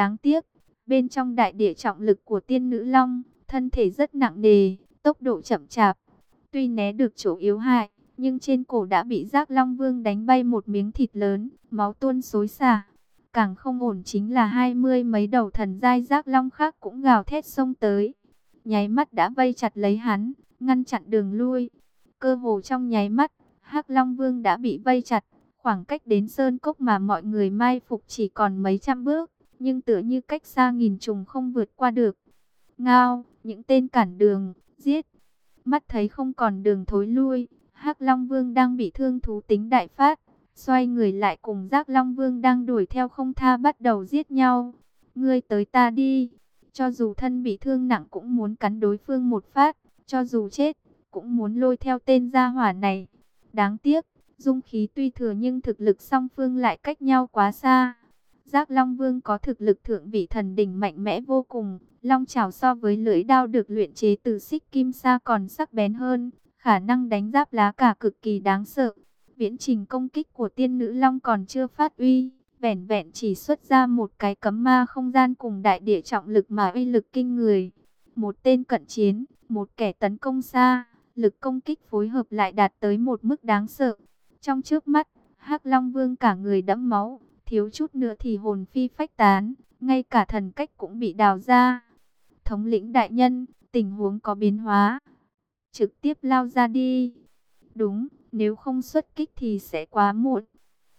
Đáng tiếc, bên trong đại địa trọng lực của tiên nữ long, thân thể rất nặng nề, tốc độ chậm chạp. Tuy né được chỗ yếu hại, nhưng trên cổ đã bị giác long vương đánh bay một miếng thịt lớn, máu tuôn xối xả. Càng không ổn chính là hai mươi mấy đầu thần giai giác long khác cũng gào thét xông tới. Nháy mắt đã vây chặt lấy hắn, ngăn chặn đường lui. Cơ hồ trong nháy mắt, hắc long vương đã bị vây chặt. Khoảng cách đến sơn cốc mà mọi người mai phục chỉ còn mấy trăm bước, nhưng tựa như cách xa nghìn trùng không vượt qua được. Ngao, những tên cản đường, giết. Mắt thấy không còn đường thối lui, hắc long vương đang bị thương thú tính đại phát Xoay người lại cùng giác Long Vương đang đuổi theo không tha bắt đầu giết nhau. Ngươi tới ta đi. Cho dù thân bị thương nặng cũng muốn cắn đối phương một phát. Cho dù chết, cũng muốn lôi theo tên gia hỏa này. Đáng tiếc, dung khí tuy thừa nhưng thực lực song phương lại cách nhau quá xa. Giác Long Vương có thực lực thượng vị thần đỉnh mạnh mẽ vô cùng. Long chảo so với lưỡi đao được luyện chế từ xích kim sa còn sắc bén hơn. Khả năng đánh giáp lá cả cực kỳ đáng sợ viễn trình công kích của tiên nữ long còn chưa phát uy, vẻn vẹn chỉ xuất ra một cái cấm ma không gian cùng đại địa trọng lực mà uy lực kinh người. Một tên cận chiến, một kẻ tấn công xa, lực công kích phối hợp lại đạt tới một mức đáng sợ. Trong trước mắt, hắc Long Vương cả người đẫm máu, thiếu chút nữa thì hồn phi phách tán, ngay cả thần cách cũng bị đào ra. Thống lĩnh đại nhân, tình huống có biến hóa. Trực tiếp lao ra đi. Đúng, nếu không xuất kích thì sẽ quá muộn.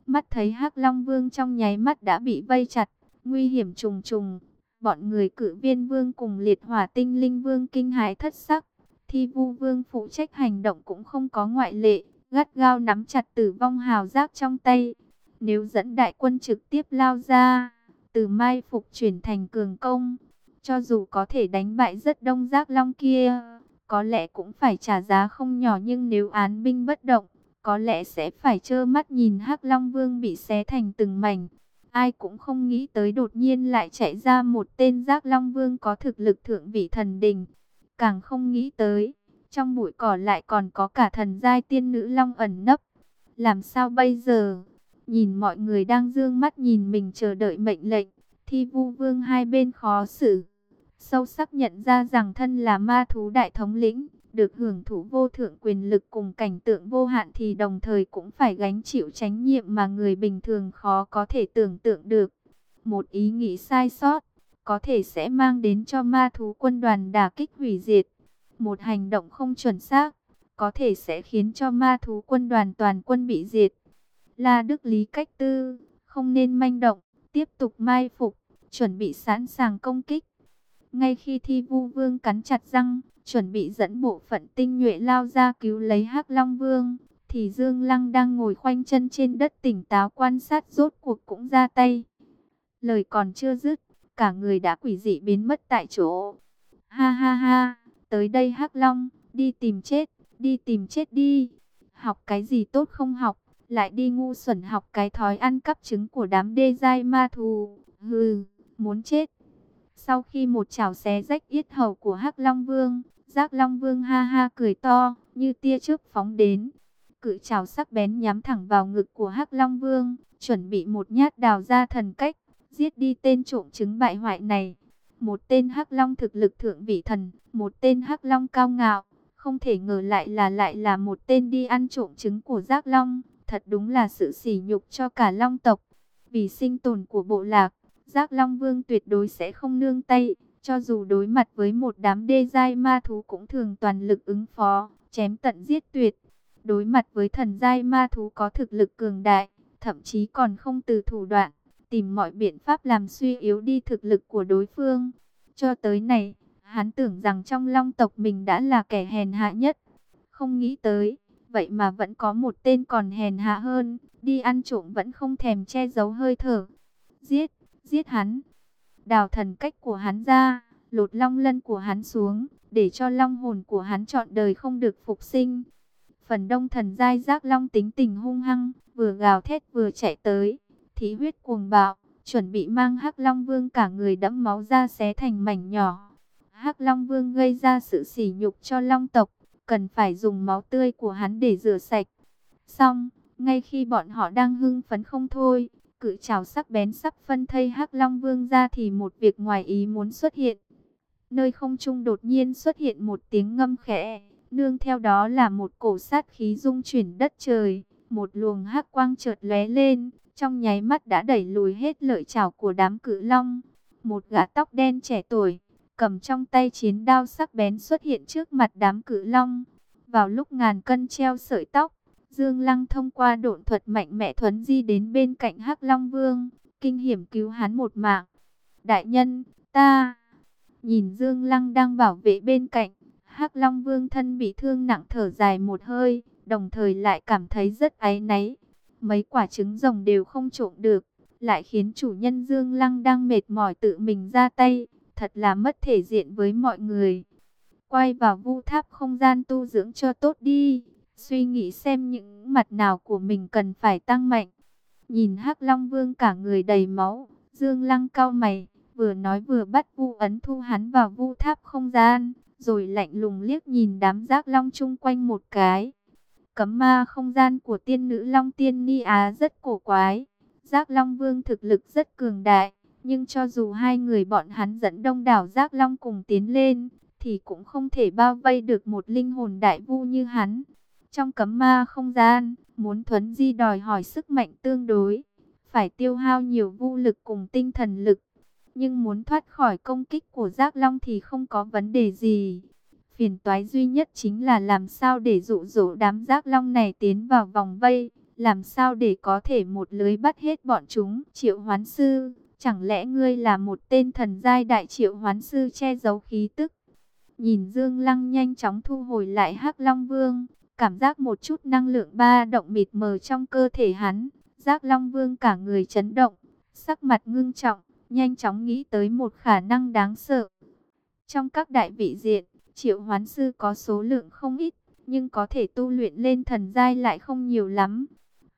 Mắt thấy hắc Long Vương trong nháy mắt đã bị vây chặt, nguy hiểm trùng trùng. Bọn người cử viên vương cùng liệt hỏa tinh linh vương kinh hãi thất sắc. Thi vu vương phụ trách hành động cũng không có ngoại lệ, gắt gao nắm chặt tử vong hào giác trong tay. Nếu dẫn đại quân trực tiếp lao ra, từ mai phục chuyển thành cường công, cho dù có thể đánh bại rất đông giác long kia, có lẽ cũng phải trả giá không nhỏ nhưng nếu án binh bất động, có lẽ sẽ phải trơ mắt nhìn Hắc Long Vương bị xé thành từng mảnh. Ai cũng không nghĩ tới đột nhiên lại chạy ra một tên giác Long Vương có thực lực thượng vị thần đình. Càng không nghĩ tới, trong bụi cỏ lại còn có cả thần giai tiên nữ Long ẩn nấp. Làm sao bây giờ? Nhìn mọi người đang dương mắt nhìn mình chờ đợi mệnh lệnh, thi vu vương hai bên khó xử sâu sắc nhận ra rằng thân là ma thú đại thống lĩnh, được hưởng thụ vô thượng quyền lực cùng cảnh tượng vô hạn thì đồng thời cũng phải gánh chịu trách nhiệm mà người bình thường khó có thể tưởng tượng được. Một ý nghĩ sai sót, có thể sẽ mang đến cho ma thú quân đoàn đả kích hủy diệt. Một hành động không chuẩn xác, có thể sẽ khiến cho ma thú quân đoàn toàn quân bị diệt là Đức Lý cách tư, không nên manh động, tiếp tục mai phục, chuẩn bị sẵn sàng công kích. Ngay khi thi vu vương cắn chặt răng, chuẩn bị dẫn bộ phận tinh nhuệ lao ra cứu lấy hắc Long Vương, thì Dương Lăng đang ngồi khoanh chân trên đất tỉnh táo quan sát rốt cuộc cũng ra tay. Lời còn chưa dứt, cả người đã quỷ dị biến mất tại chỗ. Ha ha ha, tới đây hắc Long, đi tìm chết, đi tìm chết đi. Học cái gì tốt không học, lại đi ngu xuẩn học cái thói ăn cắp trứng của đám đê giai ma thù. Hừ, muốn chết. Sau khi một chảo xé rách yết hầu của Hắc Long Vương, Giác Long Vương ha ha cười to, như tia chớp phóng đến. Cự chảo sắc bén nhắm thẳng vào ngực của Hắc Long Vương, chuẩn bị một nhát đào ra thần cách, giết đi tên trộm trứng bại hoại này. Một tên Hắc Long thực lực thượng vị thần, một tên Hắc Long cao ngạo, không thể ngờ lại là lại là một tên đi ăn trộm trứng của Giác Long, thật đúng là sự sỉ nhục cho cả Long tộc. Vì sinh tồn của bộ lạc, Giác Long Vương tuyệt đối sẽ không nương tay, cho dù đối mặt với một đám đê giai ma thú cũng thường toàn lực ứng phó, chém tận giết tuyệt. Đối mặt với thần giai ma thú có thực lực cường đại, thậm chí còn không từ thủ đoạn, tìm mọi biện pháp làm suy yếu đi thực lực của đối phương. Cho tới này, hắn tưởng rằng trong long tộc mình đã là kẻ hèn hạ nhất. Không nghĩ tới, vậy mà vẫn có một tên còn hèn hạ hơn, đi ăn trộm vẫn không thèm che giấu hơi thở. Giết! giết hắn. Đào thần cách của hắn ra, lột long lân của hắn xuống, để cho long hồn của hắn trọn đời không được phục sinh. Phần đông thần giai giác long tính tình hung hăng, vừa gào thét vừa chạy tới, thí huyết cuồng bạo, chuẩn bị mang hắc long vương cả người đẫm máu ra xé thành mảnh nhỏ. hắc long vương gây ra sự sỉ nhục cho long tộc, cần phải dùng máu tươi của hắn để rửa sạch. Xong, ngay khi bọn họ đang hưng phấn không thôi, cự trào sắc bén sắp phân thây Hắc Long Vương ra thì một việc ngoài ý muốn xuất hiện. Nơi không trung đột nhiên xuất hiện một tiếng ngâm khẽ, nương theo đó là một cổ sát khí dung chuyển đất trời, một luồng hắc quang chợt lóe lên, trong nháy mắt đã đẩy lùi hết lợi chảo của đám cự long. Một gã tóc đen trẻ tuổi, cầm trong tay chiến đao sắc bén xuất hiện trước mặt đám cự long. Vào lúc ngàn cân treo sợi tóc, Dương Lăng thông qua độn thuật mạnh mẽ thuấn di đến bên cạnh Hắc Long Vương, kinh hiểm cứu hắn một mạng. Đại nhân, ta... Nhìn Dương Lăng đang bảo vệ bên cạnh, Hắc Long Vương thân bị thương nặng thở dài một hơi, đồng thời lại cảm thấy rất áy náy. Mấy quả trứng rồng đều không trộm được, lại khiến chủ nhân Dương Lăng đang mệt mỏi tự mình ra tay, thật là mất thể diện với mọi người. Quay vào vu tháp không gian tu dưỡng cho tốt đi, suy nghĩ xem những mặt nào của mình cần phải tăng mạnh. Nhìn Hắc Long Vương cả người đầy máu, Dương Lăng cao mày, vừa nói vừa bắt vu ấn thu hắn vào vu tháp không gian, rồi lạnh lùng liếc nhìn đám giác long chung quanh một cái. Cấm ma không gian của tiên nữ Long Tiên Ni Á rất cổ quái. Giác Long Vương thực lực rất cường đại, nhưng cho dù hai người bọn hắn dẫn đông đảo Giác Long cùng tiến lên, thì cũng không thể bao vây được một linh hồn đại vu như hắn. Trong cấm ma không gian, muốn thuấn di đòi hỏi sức mạnh tương đối, phải tiêu hao nhiều vu lực cùng tinh thần lực. Nhưng muốn thoát khỏi công kích của Giác Long thì không có vấn đề gì. Phiền toái duy nhất chính là làm sao để dụ dỗ đám Giác Long này tiến vào vòng vây. Làm sao để có thể một lưới bắt hết bọn chúng. Triệu hoán sư, chẳng lẽ ngươi là một tên thần giai đại triệu hoán sư che giấu khí tức. Nhìn Dương Lăng nhanh chóng thu hồi lại hắc Long Vương. Cảm giác một chút năng lượng ba động mịt mờ trong cơ thể hắn. Giác Long Vương cả người chấn động, sắc mặt ngưng trọng nhanh chóng nghĩ tới một khả năng đáng sợ. Trong các đại vị diện, triệu hoán sư có số lượng không ít, nhưng có thể tu luyện lên thần giai lại không nhiều lắm.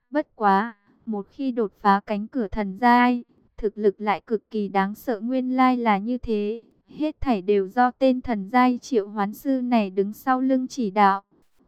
Bất quá, một khi đột phá cánh cửa thần giai, thực lực lại cực kỳ đáng sợ nguyên lai là như thế. Hết thảy đều do tên thần giai triệu hoán sư này đứng sau lưng chỉ đạo.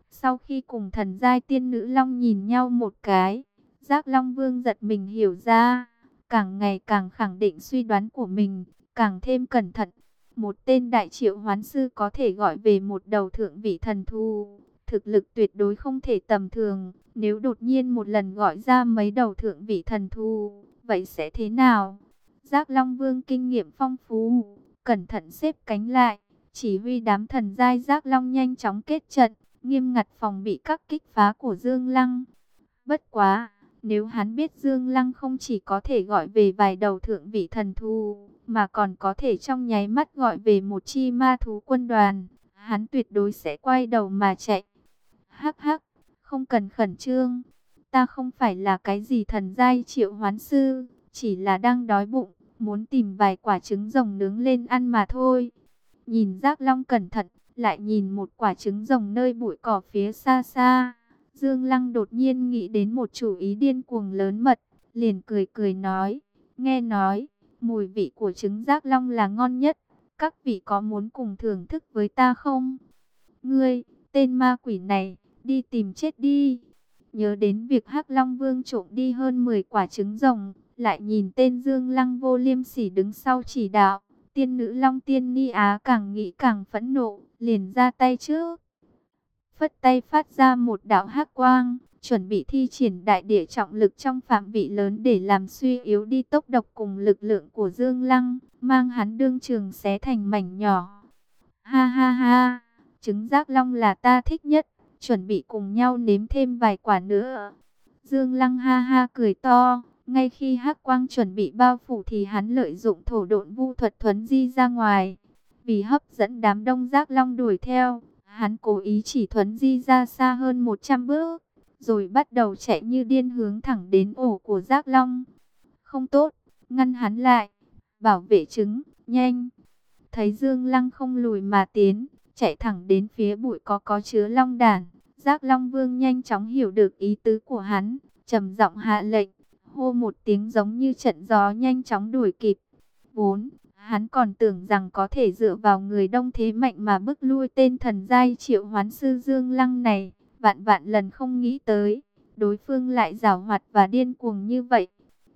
Sau khi cùng thần giai tiên nữ long nhìn nhau một cái, giác long vương giật mình hiểu ra càng ngày càng khẳng định suy đoán của mình, càng thêm cẩn thận. Một tên đại triệu hoán sư có thể gọi về một đầu thượng vị thần thu, thực lực tuyệt đối không thể tầm thường. Nếu đột nhiên một lần gọi ra mấy đầu thượng vị thần thu, vậy sẽ thế nào? Giác Long Vương kinh nghiệm phong phú, cẩn thận xếp cánh lại, chỉ huy đám thần giai Giác Long nhanh chóng kết trận, nghiêm ngặt phòng bị các kích phá của Dương Lăng. Bất quá! Nếu hắn biết Dương Lăng không chỉ có thể gọi về vài đầu thượng vị thần thu, mà còn có thể trong nháy mắt gọi về một chi ma thú quân đoàn, hắn tuyệt đối sẽ quay đầu mà chạy. Hắc hắc, không cần khẩn trương, ta không phải là cái gì thần giai triệu hoán sư, chỉ là đang đói bụng, muốn tìm vài quả trứng rồng nướng lên ăn mà thôi. Nhìn Giác Long cẩn thận, lại nhìn một quả trứng rồng nơi bụi cỏ phía xa xa. Dương Lăng đột nhiên nghĩ đến một chủ ý điên cuồng lớn mật, liền cười cười nói, nghe nói, mùi vị của trứng giác long là ngon nhất, các vị có muốn cùng thưởng thức với ta không? Ngươi, tên ma quỷ này, đi tìm chết đi. Nhớ đến việc hắc Long Vương trộm đi hơn 10 quả trứng rồng, lại nhìn tên Dương Lăng vô liêm sỉ đứng sau chỉ đạo, tiên nữ Long Tiên Ni Á càng nghĩ càng phẫn nộ, liền ra tay trước phất tay phát ra một đạo hắc quang, chuẩn bị thi triển đại địa trọng lực trong phạm vị lớn để làm suy yếu đi tốc độc cùng lực lượng của Dương Lăng, mang hắn đương trường xé thành mảnh nhỏ. Ha ha ha, trứng giác long là ta thích nhất, chuẩn bị cùng nhau nếm thêm vài quả nữa. Dương Lăng ha ha cười to, ngay khi hắc quang chuẩn bị bao phủ thì hắn lợi dụng thổ độn vu thuật thuấn di ra ngoài. Vì hấp dẫn đám đông giác long đuổi theo, Hắn cố ý chỉ thuấn di ra xa hơn 100 bước, rồi bắt đầu chạy như điên hướng thẳng đến ổ của giác long. Không tốt, ngăn hắn lại, bảo vệ trứng, nhanh. Thấy Dương Lăng không lùi mà tiến, chạy thẳng đến phía bụi có có chứa long đàn. Giác Long Vương nhanh chóng hiểu được ý tứ của hắn, trầm giọng hạ lệnh, hô một tiếng giống như trận gió nhanh chóng đuổi kịp. Vốn, Hắn còn tưởng rằng có thể dựa vào người đông thế mạnh mà bức lui tên thần giai triệu hoán sư Dương Lăng này. Vạn vạn lần không nghĩ tới, đối phương lại giảo hoạt và điên cuồng như vậy.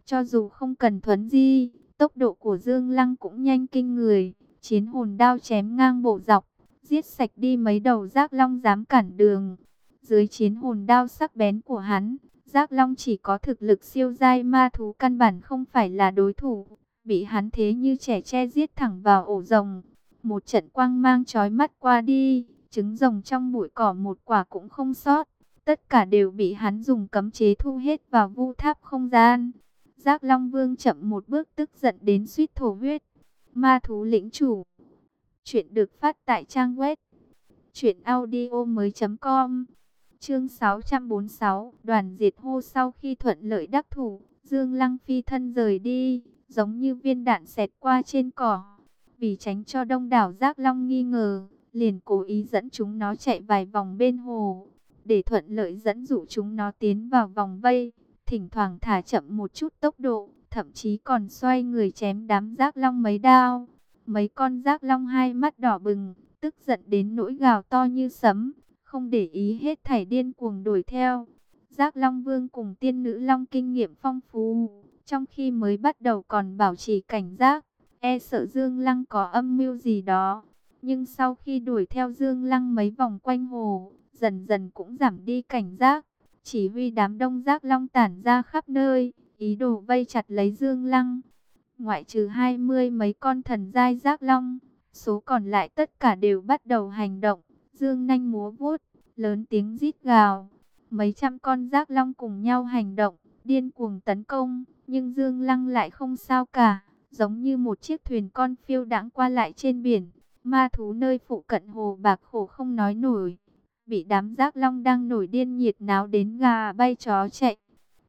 Cho dù không cần thuấn di, tốc độ của Dương Lăng cũng nhanh kinh người. Chiến hồn đao chém ngang bộ dọc, giết sạch đi mấy đầu giác long dám cản đường. Dưới chiến hồn đao sắc bén của hắn, giác long chỉ có thực lực siêu giai ma thú căn bản không phải là đối thủ. Bị hắn thế như trẻ che giết thẳng vào ổ rồng. Một trận quang mang chói mắt qua đi, trứng rồng trong bụi cỏ một quả cũng không sót. Tất cả đều bị hắn dùng cấm chế thu hết vào vu tháp không gian. Giác Long Vương chậm một bước tức giận đến suýt thổ huyết. Ma thú lĩnh chủ. Chuyện được phát tại trang web. Chuyện audio mới com. Chương 646. Đoàn diệt hô sau khi thuận lợi đắc thủ. Dương Lăng phi thân rời đi. Giống như viên đạn xẹt qua trên cỏ. Vì tránh cho đông đảo Giác Long nghi ngờ. Liền cố ý dẫn chúng nó chạy vài vòng bên hồ. Để thuận lợi dẫn dụ chúng nó tiến vào vòng vây thỉnh thoảng thả chậm một chút tốc độ, thậm chí còn xoay người chém đám giác long mấy đao. Mấy con giác long hai mắt đỏ bừng, tức giận đến nỗi gào to như sấm, không để ý hết thảy điên cuồng đuổi theo. Giác long vương cùng tiên nữ long kinh nghiệm phong phú, trong khi mới bắt đầu còn bảo trì cảnh giác, e sợ Dương Lăng có âm mưu gì đó. Nhưng sau khi đuổi theo Dương Lăng mấy vòng quanh hồ, dần dần cũng giảm đi cảnh giác chỉ huy đám đông giác long tản ra khắp nơi, ý đồ vây chặt lấy Dương Lăng. Ngoại trừ hai mươi mấy con thần giai giác long, số còn lại tất cả đều bắt đầu hành động. Dương nanh múa vuốt, lớn tiếng rít gào. Mấy trăm con giác long cùng nhau hành động, điên cuồng tấn công, nhưng Dương Lăng lại không sao cả, giống như một chiếc thuyền con phiêu đãng qua lại trên biển. Ma thú nơi phụ cận hồ bạc khổ không nói nổi bị đám giác long đang nổi điên nhiệt náo đến gà bay chó chạy.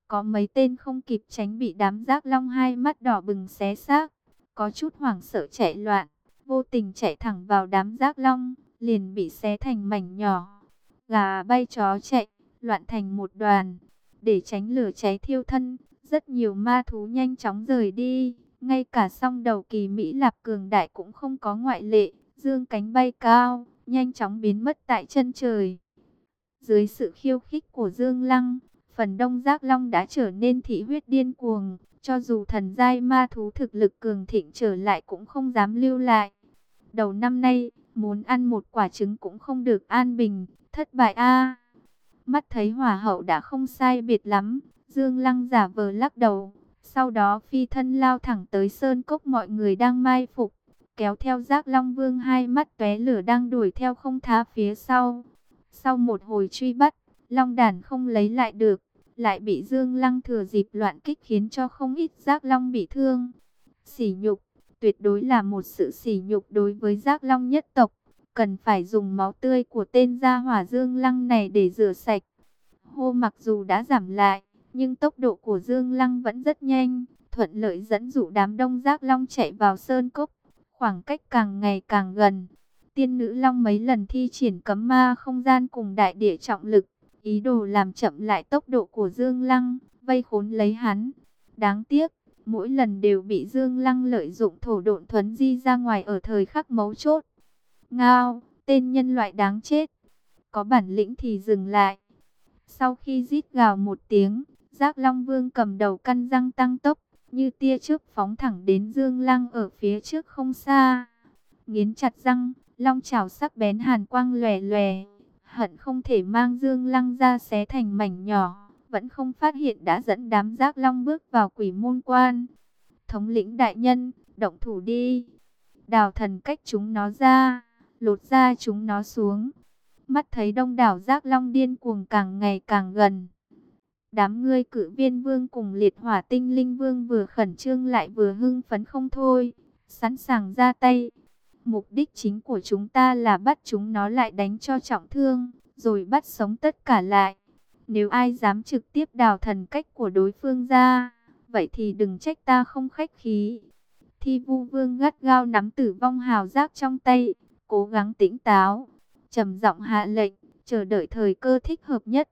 Có mấy tên không kịp tránh bị đám giác long hai mắt đỏ bừng xé xác, có chút hoảng sợ chạy loạn, vô tình chạy thẳng vào đám giác long, liền bị xé thành mảnh nhỏ. Gà bay chó chạy, loạn thành một đoàn, để tránh lửa cháy thiêu thân, rất nhiều ma thú nhanh chóng rời đi, ngay cả song đầu kỳ Mỹ Lạp cường đại cũng không có ngoại lệ, dương cánh bay cao nhanh chóng biến mất tại chân trời. Dưới sự khiêu khích của Dương Lăng, phần đông giác long đã trở nên thị huyết điên cuồng, cho dù thần giai ma thú thực lực cường thịnh trở lại cũng không dám lưu lại. Đầu năm nay, muốn ăn một quả trứng cũng không được an bình, thất bại a. mắt thấy hỏa hậu đã không sai biệt lắm, Dương Lăng giả vờ lắc đầu, sau đó phi thân lao thẳng tới sơn cốc mọi người đang mai phục kéo theo giác long vương hai mắt tóe lửa đang đuổi theo không tha phía sau. Sau một hồi truy bắt, long đàn không lấy lại được, lại bị Dương Lăng thừa dịp loạn kích khiến cho không ít giác long bị thương. Sỉ nhục, tuyệt đối là một sự sỉ nhục đối với giác long nhất tộc, cần phải dùng máu tươi của tên gia hỏa Dương Lăng này để rửa sạch. Hô mặc dù đã giảm lại, nhưng tốc độ của Dương Lăng vẫn rất nhanh, thuận lợi dẫn dụ đám đông giác long chạy vào sơn cốc. Khoảng cách càng ngày càng gần, tiên nữ long mấy lần thi triển cấm ma không gian cùng đại địa trọng lực, ý đồ làm chậm lại tốc độ của Dương Lăng, vây khốn lấy hắn. Đáng tiếc, mỗi lần đều bị Dương Lăng lợi dụng thổ độn thuấn di ra ngoài ở thời khắc mấu chốt. Ngao, tên nhân loại đáng chết, có bản lĩnh thì dừng lại. Sau khi rít gào một tiếng, Giác Long Vương cầm đầu căn răng tăng tốc, như tia chớp phóng thẳng đến Dương Lăng ở phía trước không xa. Nghiến chặt răng, long chảo sắc bén hàn quang lòe lòe, hận không thể mang Dương Lăng ra xé thành mảnh nhỏ, vẫn không phát hiện đã dẫn đám giác long bước vào quỷ môn quan. Thống lĩnh đại nhân, động thủ đi. Đào thần cách chúng nó ra, lột ra chúng nó xuống. Mắt thấy đông đảo giác long điên cuồng càng ngày càng gần. Đám ngươi cử viên vương cùng liệt hỏa tinh linh vương vừa khẩn trương lại vừa hưng phấn không thôi, sẵn sàng ra tay. Mục đích chính của chúng ta là bắt chúng nó lại đánh cho trọng thương, rồi bắt sống tất cả lại. Nếu ai dám trực tiếp đào thần cách của đối phương ra, vậy thì đừng trách ta không khách khí. Thi vu vương gắt gao nắm tử vong hào giác trong tay, cố gắng tỉnh táo, trầm giọng hạ lệnh, chờ đợi thời cơ thích hợp nhất.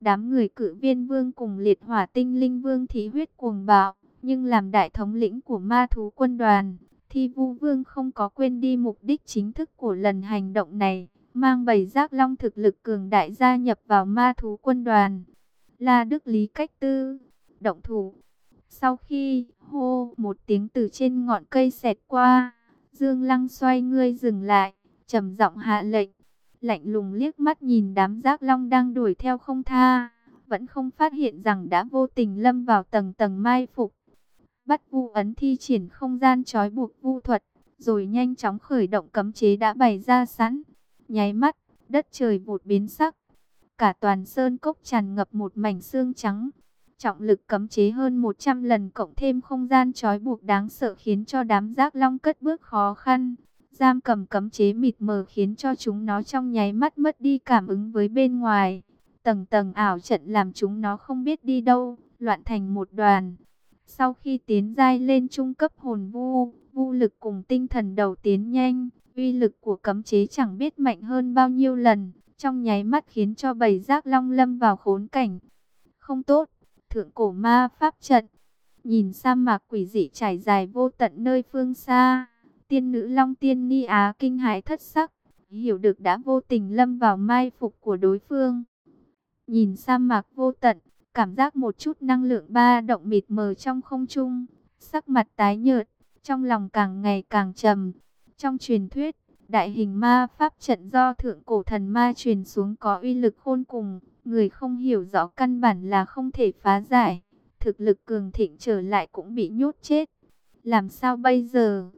Đám người cử viên vương cùng liệt hỏa tinh linh vương thí huyết cuồng bạo, nhưng làm đại thống lĩnh của ma thú quân đoàn, thi vu vương không có quên đi mục đích chính thức của lần hành động này, mang bầy giác long thực lực cường đại gia nhập vào ma thú quân đoàn. La Đức Lý cách tư, động thủ. Sau khi hô một tiếng từ trên ngọn cây xẹt qua, Dương Lăng xoay ngươi dừng lại, trầm giọng hạ lệnh, lạnh lùng liếc mắt nhìn đám giác long đang đuổi theo không tha, vẫn không phát hiện rằng đã vô tình lâm vào tầng tầng mai phục. Bắt vu ấn thi triển không gian trói buộc vu thuật, rồi nhanh chóng khởi động cấm chế đã bày ra sẵn. Nháy mắt, đất trời vụt biến sắc. Cả toàn sơn cốc tràn ngập một mảnh xương trắng. Trọng lực cấm chế hơn 100 lần cộng thêm không gian trói buộc đáng sợ khiến cho đám giác long cất bước khó khăn. Giam cầm cấm chế mịt mờ khiến cho chúng nó trong nháy mắt mất đi cảm ứng với bên ngoài. Tầng tầng ảo trận làm chúng nó không biết đi đâu, loạn thành một đoàn. Sau khi tiến giai lên trung cấp hồn vu, vu lực cùng tinh thần đầu tiến nhanh, uy lực của cấm chế chẳng biết mạnh hơn bao nhiêu lần, trong nháy mắt khiến cho bầy giác long lâm vào khốn cảnh. Không tốt, thượng cổ ma pháp trận, nhìn sa mạc quỷ dị trải dài vô tận nơi phương xa, tiên nữ long tiên ni á kinh hãi thất sắc, hiểu được đã vô tình lâm vào mai phục của đối phương. Nhìn sa mạc vô tận, cảm giác một chút năng lượng ba động mịt mờ trong không trung, sắc mặt tái nhợt, trong lòng càng ngày càng trầm. Trong truyền thuyết, đại hình ma pháp trận do thượng cổ thần ma truyền xuống có uy lực khôn cùng, người không hiểu rõ căn bản là không thể phá giải. Thực lực cường thịnh trở lại cũng bị nhốt chết. Làm sao bây giờ?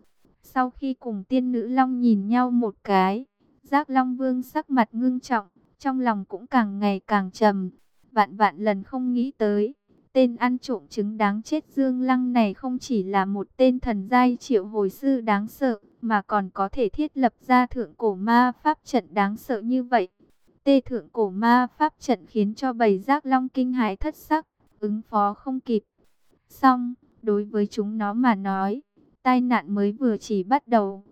Sau khi cùng tiên nữ long nhìn nhau một cái, giác long vương sắc mặt ngưng trọng, trong lòng cũng càng ngày càng trầm. Vạn vạn lần không nghĩ tới, tên ăn trộm trứng đáng chết Dương Lăng này không chỉ là một tên thần giai triệu hồi sư đáng sợ, mà còn có thể thiết lập ra thượng cổ ma pháp trận đáng sợ như vậy. Tê thượng cổ ma pháp trận khiến cho bầy giác long kinh hãi thất sắc, ứng phó không kịp. Xong, đối với chúng nó mà nói, tai nạn mới vừa chỉ bắt đầu.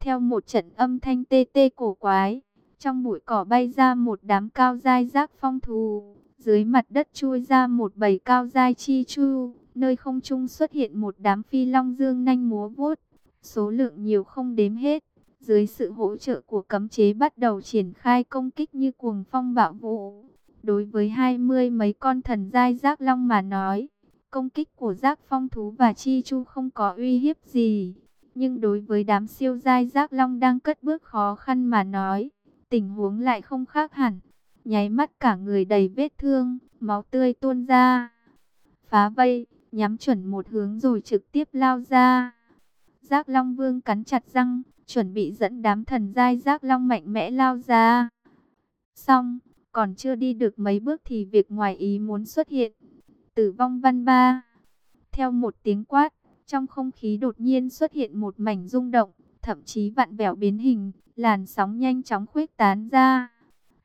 Theo một trận âm thanh tê tê cổ quái, trong bụi cỏ bay ra một đám cao dai giác phong thù. Dưới mặt đất chui ra một bầy cao dai chi chu, nơi không trung xuất hiện một đám phi long dương nanh múa vuốt, số lượng nhiều không đếm hết. Dưới sự hỗ trợ của cấm chế bắt đầu triển khai công kích như cuồng phong bạo vũ. Đối với hai mươi mấy con thần giai giác long mà nói, công kích của giác phong thú và chi chu không có uy hiếp gì. Nhưng đối với đám siêu giai giác long đang cất bước khó khăn mà nói, tình huống lại không khác hẳn nháy mắt cả người đầy vết thương, máu tươi tuôn ra. Phá vây, nhắm chuẩn một hướng rồi trực tiếp lao ra. Giác Long Vương cắn chặt răng, chuẩn bị dẫn đám thần giai Giác Long mạnh mẽ lao ra. Xong, còn chưa đi được mấy bước thì việc ngoài ý muốn xuất hiện. Tử vong văn ba. Theo một tiếng quát, trong không khí đột nhiên xuất hiện một mảnh rung động, thậm chí vặn vẹo biến hình, làn sóng nhanh chóng khuếch tán ra.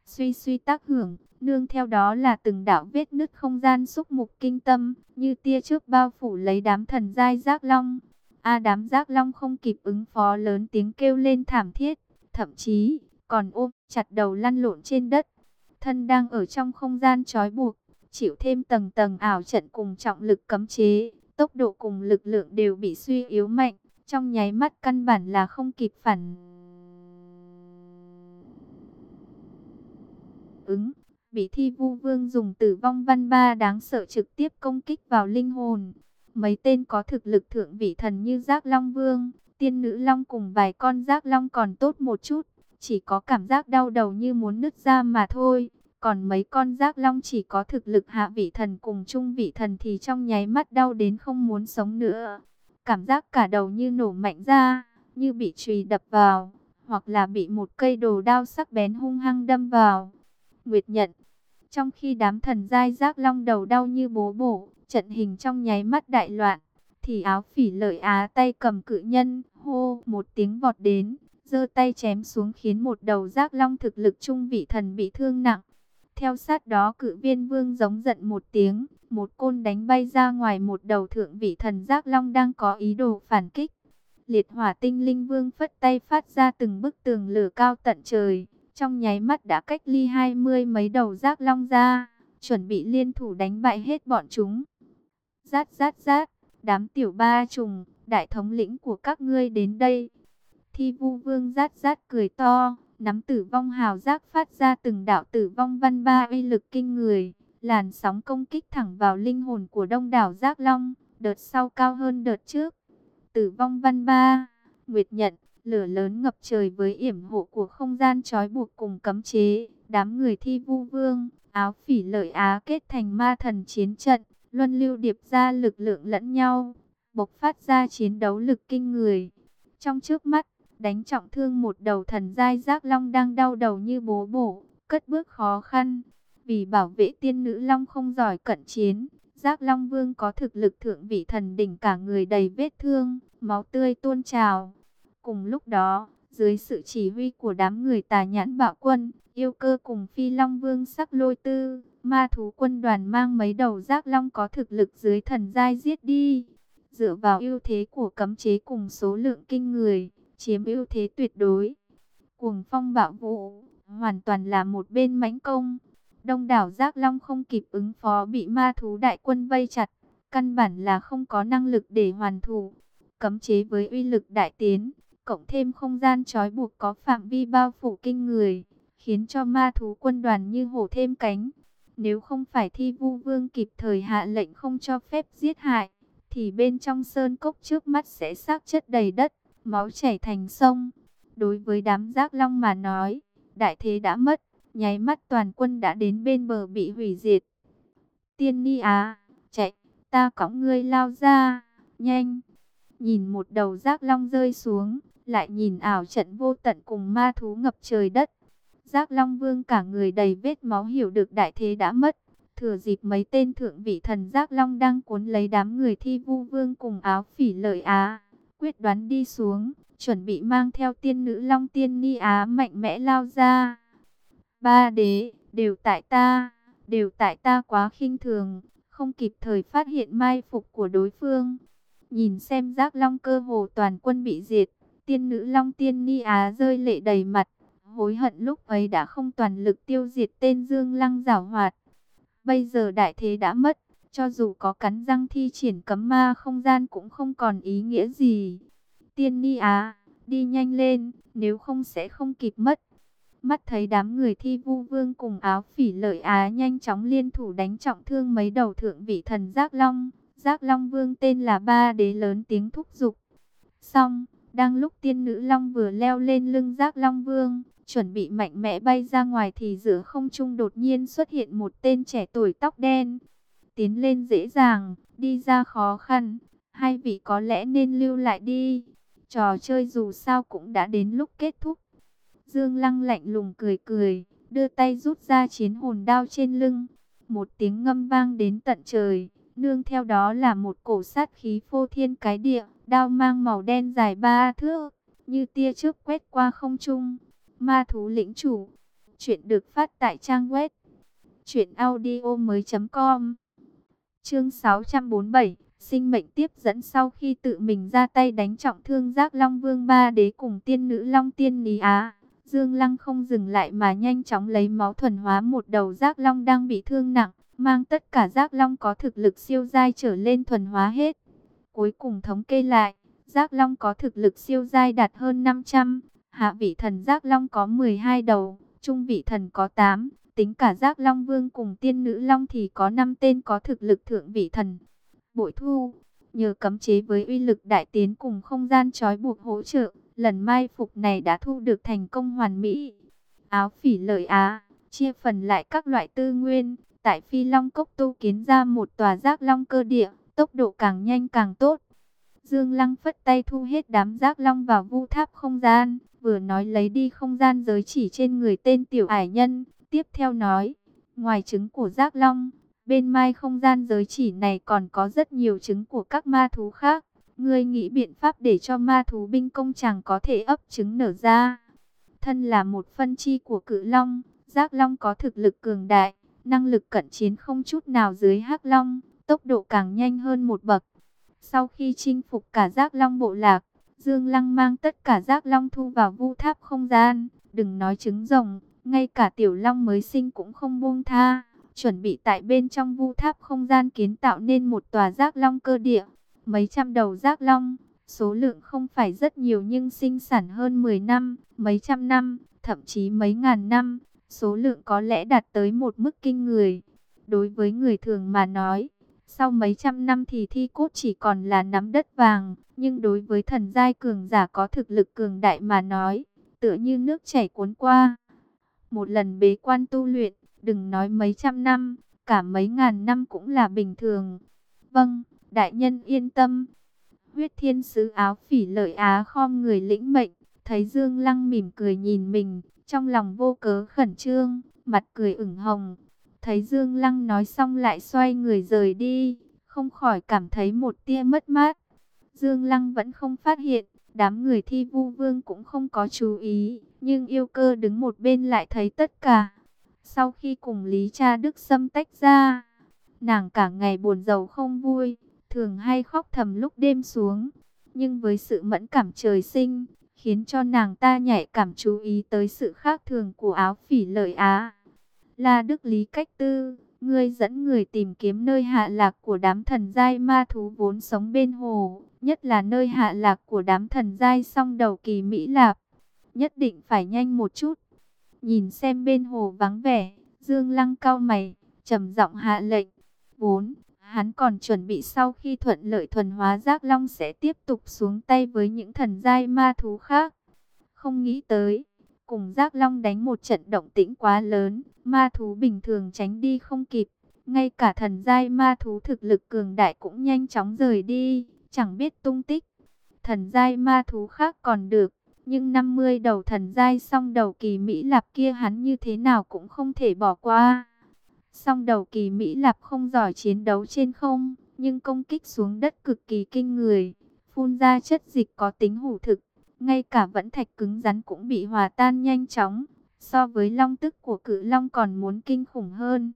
Suy suy tác hưởng, nương theo đó là từng đạo vết nứt không gian xúc mục kinh tâm, như tia trước bao phủ lấy đám thần giai giác long. A đám giác long không kịp ứng phó lớn tiếng kêu lên thảm thiết, thậm chí còn ôm chặt đầu lăn lộn trên đất. Thân đang ở trong không gian trói buộc, chịu thêm tầng tầng ảo trận cùng trọng lực cấm chế, tốc độ cùng lực lượng đều bị suy yếu mạnh, trong nháy mắt căn bản là không kịp phản ứng. Bị thi vu vương dùng tử vong văn ba đáng sợ trực tiếp công kích vào linh hồn. Mấy tên có thực lực thượng vị thần như giác long vương, tiên nữ long cùng vài con giác long còn tốt một chút. Chỉ có cảm giác đau đầu như muốn nứt ra mà thôi. Còn mấy con giác long chỉ có thực lực hạ vị thần cùng trung vị thần thì trong nháy mắt đau đến không muốn sống nữa. Cảm giác cả đầu như nổ mạnh ra, như bị chùy đập vào, hoặc là bị một cây đồ đao sắc bén hung hăng đâm vào. Nguyệt nhận. Trong khi đám thần giai giác long đầu đau như bố bổ, trận hình trong nháy mắt đại loạn, thì áo phỉ lợi á tay cầm cự nhân, hô một tiếng vọt đến, giơ tay chém xuống khiến một đầu giác long thực lực trung vị thần bị thương nặng. Theo sát đó cự viên vương giống giận một tiếng, một côn đánh bay ra ngoài một đầu thượng vị thần giác long đang có ý đồ phản kích. Liệt hỏa tinh linh vương phất tay phát ra từng bức tường lửa cao tận trời, trong nháy mắt đã cách ly hai mươi mấy đầu giác long ra, chuẩn bị liên thủ đánh bại hết bọn chúng. Rát rát rát, đám tiểu ba trùng, đại thống lĩnh của các ngươi đến đây. Thi vu vương rát rát cười to, nắm tử vong hào giác phát ra từng đạo tử vong văn ba uy lực kinh người. Làn sóng công kích thẳng vào linh hồn của đông đảo giác long, đợt sau cao hơn đợt trước. Tử vong văn ba, Nguyệt nhận, lửa lớn ngập trời với yểm hộ của không gian trói buộc cùng cấm chế, đám người thi vu vương, áo phỉ lợi á kết thành ma thần chiến trận, luân lưu điệp ra lực lượng lẫn nhau, bộc phát ra chiến đấu lực kinh người. Trong trước mắt, đánh trọng thương một đầu thần giai giác long đang đau đầu như bố bổ, cất bước khó khăn. Vì bảo vệ tiên nữ long không giỏi cận chiến, giác long vương có thực lực thượng vị thần đỉnh cả người đầy vết thương, máu tươi tuôn trào. Cùng lúc đó, dưới sự chỉ huy của đám người tà nhãn bạo quân, yêu cơ cùng phi long vương sắc lôi tư, ma thú quân đoàn mang mấy đầu giác long có thực lực dưới thần giai giết đi. Dựa vào ưu thế của cấm chế cùng số lượng kinh người, chiếm ưu thế tuyệt đối. Cuồng phong bạo vũ, hoàn toàn là một bên mãnh công. Đông đảo giác long không kịp ứng phó bị ma thú đại quân vây chặt, căn bản là không có năng lực để hoàn thủ. Cấm chế với uy lực đại tiến, cộng thêm không gian trói buộc có phạm vi bao phủ kinh người, khiến cho ma thú quân đoàn như hổ thêm cánh. Nếu không phải thi vu vương kịp thời hạ lệnh không cho phép giết hại, thì bên trong sơn cốc trước mắt sẽ xác chất đầy đất, máu chảy thành sông. Đối với đám giác long mà nói, đại thế đã mất, nháy mắt toàn quân đã đến bên bờ bị hủy diệt. Tiên Ni Á, chạy, ta cõng ngươi lao ra, nhanh. Nhìn một đầu giác long rơi xuống, lại nhìn ảo trận vô tận cùng ma thú ngập trời đất. Giác Long Vương cả người đầy vết máu hiểu được đại thế đã mất. Thừa dịp mấy tên thượng vị thần Giác Long đang cuốn lấy đám người thi vu vương cùng áo phỉ lợi Á. Quyết đoán đi xuống, chuẩn bị mang theo tiên nữ Long tiên ni Á mạnh mẽ lao ra. Ba đế, đều tại ta, đều tại ta quá khinh thường, không kịp thời phát hiện mai phục của đối phương. Nhìn xem giác long cơ hồ toàn quân bị diệt, tiên nữ long tiên ni á rơi lệ đầy mặt, hối hận lúc ấy đã không toàn lực tiêu diệt tên dương lăng giảo hoạt. Bây giờ đại thế đã mất, cho dù có cắn răng thi triển cấm ma không gian cũng không còn ý nghĩa gì. Tiên ni á, đi nhanh lên, nếu không sẽ không kịp mất. Mắt thấy đám người thi vu vương cùng áo phỉ lợi á nhanh chóng liên thủ đánh trọng thương mấy đầu thượng vị thần giác long. Giác long vương tên là ba đế lớn tiếng thúc giục. Xong, đang lúc tiên nữ long vừa leo lên lưng giác long vương, chuẩn bị mạnh mẽ bay ra ngoài thì giữa không trung đột nhiên xuất hiện một tên trẻ tuổi tóc đen. Tiến lên dễ dàng, đi ra khó khăn, hai vị có lẽ nên lưu lại đi. Trò chơi dù sao cũng đã đến lúc kết thúc. Dương Lăng lạnh lùng cười cười, đưa tay rút ra chiến hồn đao trên lưng. Một tiếng ngâm vang đến tận trời, nương theo đó là một cổ sát khí phô thiên cái địa, đao mang màu đen dài ba thước, như tia chớp quét qua không trung. Ma thú lĩnh chủ, chuyện được phát tại trang web truyệnaudiomoi.com. Chương 647, sinh mệnh tiếp dẫn sau khi tự mình ra tay đánh trọng thương Giác Long Vương Ba Đế cùng tiên nữ Long Tiên Ní Á. Dương Lăng không dừng lại mà nhanh chóng lấy máu thuần hóa một đầu giác long đang bị thương nặng, mang tất cả giác long có thực lực siêu giai trở lên thuần hóa hết. Cuối cùng thống kê lại, giác long có thực lực siêu giai đạt hơn 500, hạ vị thần giác long có 12 đầu, trung vị thần có 8, tính cả giác long vương cùng tiên nữ long thì có 5 tên có thực lực thượng vị thần. Bội thu, nhờ cấm chế với uy lực đại tiến cùng không gian trói buộc hỗ trợ, lần mai phục này đã thu được thành công hoàn mỹ. Áo phỉ lợi Á, chia phần lại các loại tư nguyên, tại Phi Long Cốc tu kiến ra một tòa giác long cơ địa, tốc độ càng nhanh càng tốt. Dương Lăng phất tay thu hết đám giác long vào vu tháp không gian, vừa nói lấy đi không gian giới chỉ trên người tên tiểu ải nhân, tiếp theo nói, ngoài trứng của giác long, bên mai không gian giới chỉ này còn có rất nhiều trứng của các ma thú khác. Ngươi nghĩ biện pháp để cho ma thú binh công chàng có thể ấp trứng nở ra. Thân là một phân chi của cự long, giác long có thực lực cường đại, năng lực cận chiến không chút nào dưới hắc long, tốc độ càng nhanh hơn một bậc. Sau khi chinh phục cả giác long bộ lạc, Dương Lăng mang tất cả giác long thu vào vu tháp không gian, đừng nói trứng rồng, ngay cả tiểu long mới sinh cũng không buông tha, chuẩn bị tại bên trong vu tháp không gian kiến tạo nên một tòa giác long cơ địa mấy trăm đầu giác long. Số lượng không phải rất nhiều nhưng sinh sản hơn 10 năm, mấy trăm năm, thậm chí mấy ngàn năm. Số lượng có lẽ đạt tới một mức kinh người. Đối với người thường mà nói, sau mấy trăm năm thì thi cốt chỉ còn là nắm đất vàng, nhưng đối với thần giai cường giả có thực lực cường đại mà nói, tựa như nước chảy cuốn qua. Một lần bế quan tu luyện, đừng nói mấy trăm năm, cả mấy ngàn năm cũng là bình thường. Vâng, đại nhân yên tâm. Huyết thiên sứ áo phỉ lợi á khom người lĩnh mệnh, thấy Dương Lăng mỉm cười nhìn mình, trong lòng vô cớ khẩn trương, mặt cười ửng hồng. Thấy Dương Lăng nói xong lại xoay người rời đi, không khỏi cảm thấy một tia mất mát. Dương Lăng vẫn không phát hiện, đám người thi vu vương cũng không có chú ý, nhưng yêu cơ đứng một bên lại thấy tất cả. Sau khi cùng Lý Cha Đức Sâm tách ra, nàng cả ngày buồn giàu không vui, thường hay khóc thầm lúc đêm xuống. Nhưng với sự mẫn cảm trời sinh, khiến cho nàng ta nhạy cảm chú ý tới sự khác thường của áo phỉ lợi Á. La Đức Lý Cách Tư, ngươi dẫn người tìm kiếm nơi hạ lạc của đám thần giai ma thú vốn sống bên hồ, nhất là nơi hạ lạc của đám thần giai song đầu kỳ Mỹ Lạp. Nhất định phải nhanh một chút. Nhìn xem bên hồ vắng vẻ, Dương Lăng cao mày, trầm giọng hạ lệnh. Vốn, hắn còn chuẩn bị sau khi thuận lợi thuần hóa giác long sẽ tiếp tục xuống tay với những thần giai ma thú khác. Không nghĩ tới, cùng giác long đánh một trận động tĩnh quá lớn, ma thú bình thường tránh đi không kịp. Ngay cả thần giai ma thú thực lực cường đại cũng nhanh chóng rời đi, chẳng biết tung tích. Thần giai ma thú khác còn được, nhưng 50 đầu thần giai song đầu kỳ Mỹ Lạp kia hắn như thế nào cũng không thể bỏ qua. Song đầu kỳ Mỹ Lạp không giỏi chiến đấu trên không, nhưng công kích xuống đất cực kỳ kinh người, phun ra chất dịch có tính hủ thực. Ngay cả vẫn thạch cứng rắn cũng bị hòa tan nhanh chóng, so với long tức của cự long còn muốn kinh khủng hơn.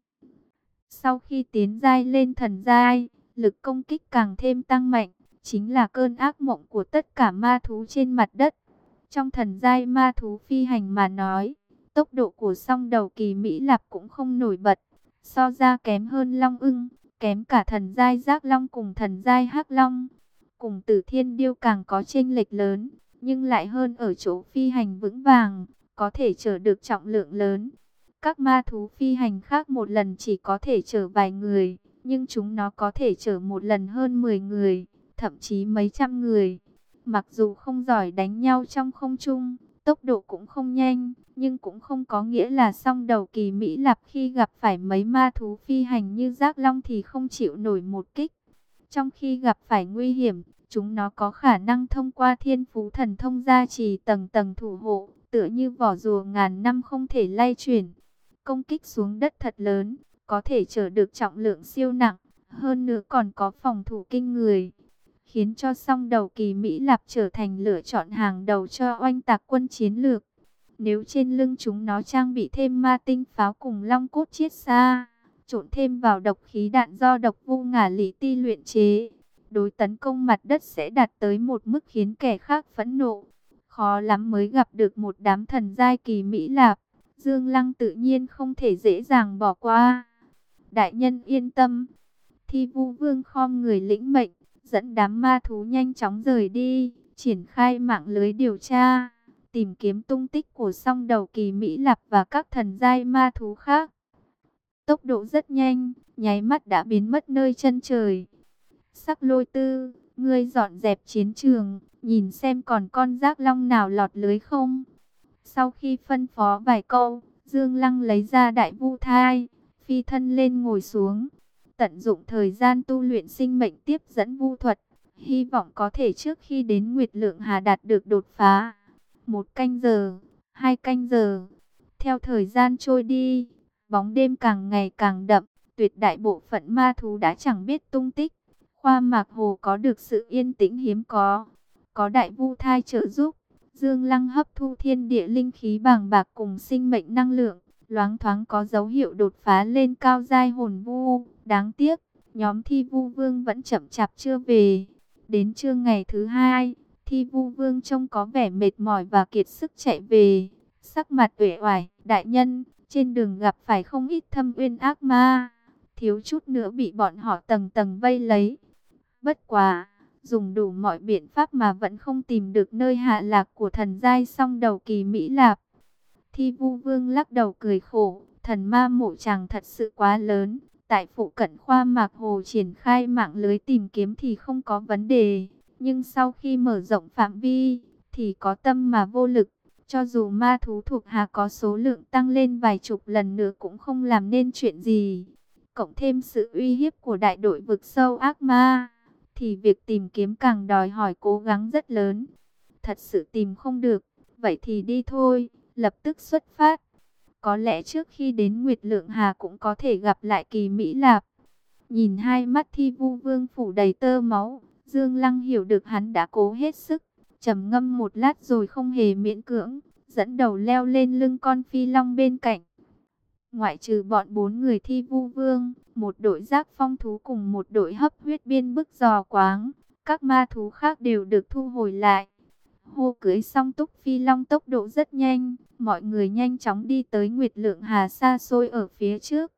Sau khi tiến giai lên thần giai, lực công kích càng thêm tăng mạnh, chính là cơn ác mộng của tất cả ma thú trên mặt đất. Trong thần giai ma thú phi hành mà nói, tốc độ của song đầu kỳ Mỹ Lạp cũng không nổi bật, so ra kém hơn Long ưng, kém cả thần giai giác long cùng thần giai hắc long. Cùng tử thiên điêu càng có chênh lệch lớn, nhưng lại hơn ở chỗ phi hành vững vàng, có thể chở được trọng lượng lớn. Các ma thú phi hành khác một lần chỉ có thể chở vài người, nhưng chúng nó có thể chở một lần hơn 10 người, thậm chí mấy trăm người. Mặc dù không giỏi đánh nhau trong không trung, tốc độ cũng không nhanh, nhưng cũng không có nghĩa là song đầu kỳ Mỹ Lạp khi gặp phải mấy ma thú phi hành như giác long thì không chịu nổi một kích. Trong khi gặp phải nguy hiểm, chúng nó có khả năng thông qua thiên phú thần thông gia trì tầng tầng thủ hộ, tựa như vỏ rùa ngàn năm không thể lay chuyển. Công kích xuống đất thật lớn, có thể chở được trọng lượng siêu nặng, hơn nữa còn có phòng thủ kinh người khiến cho song đầu kỳ Mỹ Lạp trở thành lựa chọn hàng đầu cho oanh tạc quân chiến lược. Nếu trên lưng chúng nó trang bị thêm ma tinh pháo cùng long cốt chiết xa, trộn thêm vào độc khí đạn do độc vu ngả lý ti luyện chế, đối tấn công mặt đất sẽ đạt tới một mức khiến kẻ khác phẫn nộ. Khó lắm mới gặp được một đám thần giai kỳ Mỹ Lạp, Dương Lăng tự nhiên không thể dễ dàng bỏ qua. Đại nhân yên tâm, thi vu vương khom người lĩnh mệnh, dẫn đám ma thú nhanh chóng rời đi, triển khai mạng lưới điều tra, tìm kiếm tung tích của song đầu kỳ Mỹ Lạp và các thần giai ma thú khác. Tốc độ rất nhanh, nháy mắt đã biến mất nơi chân trời. Sắc lôi tư, ngươi dọn dẹp chiến trường, nhìn xem còn con rác long nào lọt lưới không. Sau khi phân phó vài câu, Dương Lăng lấy ra đại vu thai, phi thân lên ngồi xuống tận dụng thời gian tu luyện sinh mệnh tiếp dẫn vu thuật, hy vọng có thể trước khi đến Nguyệt Lượng Hà đạt được đột phá. Một canh giờ, hai canh giờ, theo thời gian trôi đi, bóng đêm càng ngày càng đậm, tuyệt đại bộ phận ma thú đã chẳng biết tung tích. Khoa Mạc Hồ có được sự yên tĩnh hiếm có, có đại vu thai trợ giúp, Dương Lăng hấp thu thiên địa linh khí bàng bạc cùng sinh mệnh năng lượng, loáng thoáng có dấu hiệu đột phá lên cao giai hồn vu. Đáng tiếc, nhóm thi vu vương vẫn chậm chạp chưa về. Đến trưa ngày thứ hai, thi vu vương trông có vẻ mệt mỏi và kiệt sức chạy về. Sắc mặt uể oải, đại nhân, trên đường gặp phải không ít thâm uyên ác ma. Thiếu chút nữa bị bọn họ tầng tầng vây lấy. Bất quá, dùng đủ mọi biện pháp mà vẫn không tìm được nơi hạ lạc của thần giai song đầu kỳ Mỹ Lạp. Thi vu vương lắc đầu cười khổ, thần ma mộ chàng thật sự quá lớn, tại phụ cận khoa mạc hồ triển khai mạng lưới tìm kiếm thì không có vấn đề. Nhưng sau khi mở rộng phạm vi, thì có tâm mà vô lực. Cho dù ma thú thuộc hạ có số lượng tăng lên vài chục lần nữa cũng không làm nên chuyện gì. Cộng thêm sự uy hiếp của đại đội vực sâu ác ma, thì việc tìm kiếm càng đòi hỏi cố gắng rất lớn. Thật sự tìm không được, vậy thì đi thôi, lập tức xuất phát. Có lẽ trước khi đến Nguyệt Lượng Hà cũng có thể gặp lại kỳ Mỹ Lạp. Nhìn hai mắt thi vu vương phủ đầy tơ máu, Dương Lăng hiểu được hắn đã cố hết sức trầm ngâm một lát rồi không hề miễn cưỡng, dẫn đầu leo lên lưng con phi long bên cạnh. Ngoại trừ bọn bốn người thi vu vương, một đội giác phong thú cùng một đội hấp huyết biên bức giò quáng, các ma thú khác đều được thu hồi lại. Hô cưới xong túc phi long tốc độ rất nhanh, mọi người nhanh chóng đi tới Nguyệt Lượng Hà xa xôi ở phía trước.